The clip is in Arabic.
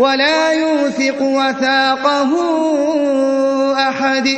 ولا يوثق وثاقه أحد.